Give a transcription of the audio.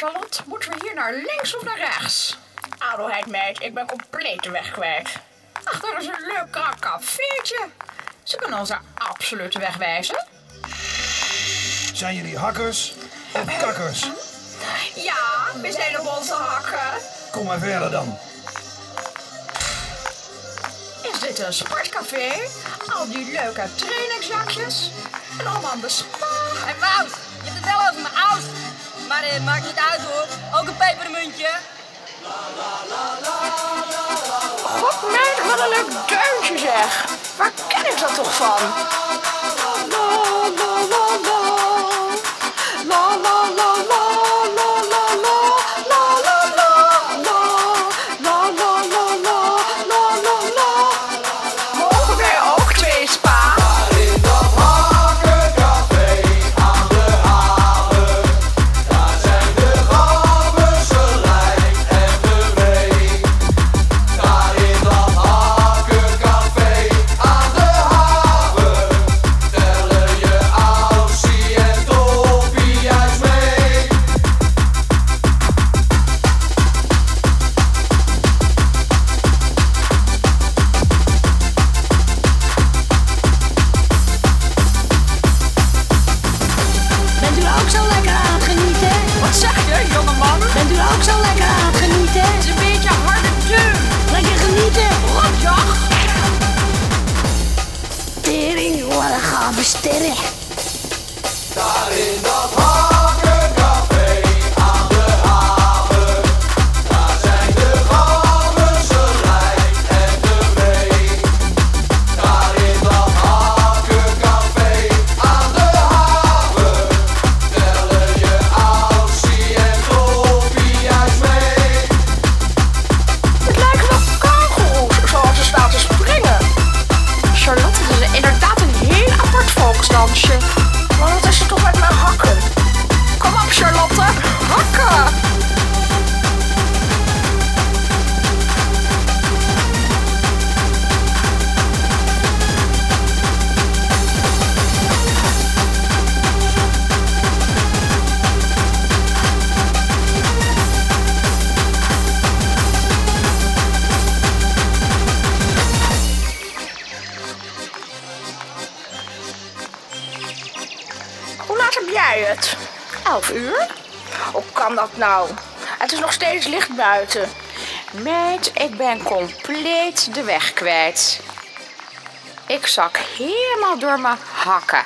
Charlotte, moeten we hier naar links of naar rechts? Adelheid, meid, ik ben compleet de weg kwijt. Ach, daar is een leuk cafeetje. Ze kunnen ons daar absoluut de weg wijzen. Zijn jullie hakkers of kakkers? Ja, we zijn op onze hakken. Kom maar verder dan. Is dit een sportcafé? Al die leuke trainingsjakjes. En allemaal aan de spa. Hé Maus, je hebt het wel over mijn oud. Maar het maakt niet uit hoor. Ook een pepermuntje. God, meid, wat een leuk deuntje zeg. Waar ken ik dat toch van? Ook zo lekker aan het genieten? Wat zeg je, jongeman? Bent u ook zo lekker aan het genieten? Het is een beetje harde deun. Lekker genieten! Rotjag. Tering, wat een gave sterren. Het Inderdaad een heel apart volksdansje. Maar wat is toch met mijn hakken? Kom op, Charlotte, laat heb jij het? Elf uur? Hoe kan dat nou? Het is nog steeds licht buiten. Meid, ik ben compleet de weg kwijt. Ik zak helemaal door mijn hakken.